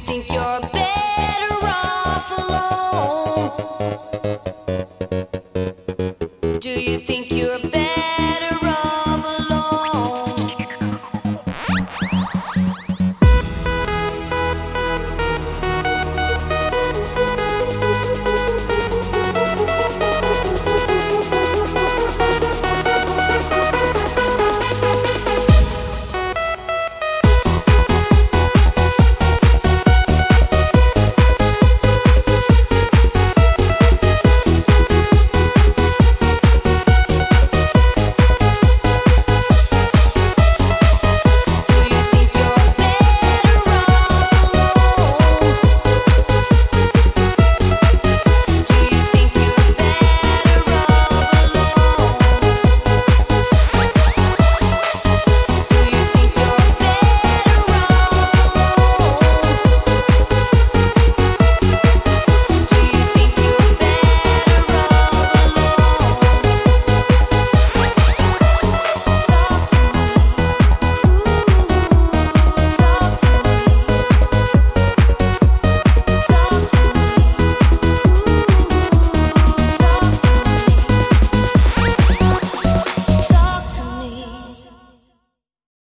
think